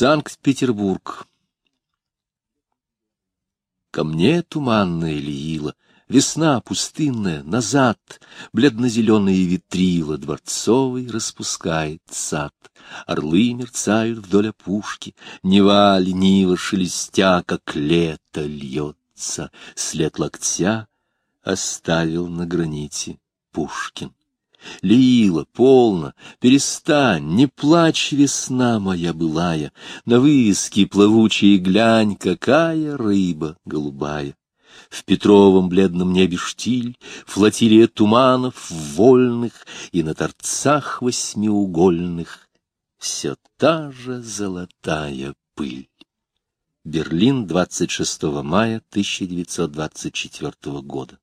Санкт-Петербург. Ко мне туманная лила, Весна пустынная, назад, Бледно-зеленые витрила Дворцовый распускает сад. Орлы мерцают вдоль опушки, Нева лениво шелестя, Как лето льется, след локтя Оставил на граните Пушкин. Лила, полно, перестань, не плачь, весна моя былая, На выске плавучие глянь, какая рыба голубая. В Петровом бледном небе штиль, Флотилия туманов вольных, И на торцах восьмиугольных Все та же золотая пыль. Берлин, 26 мая 1924 года.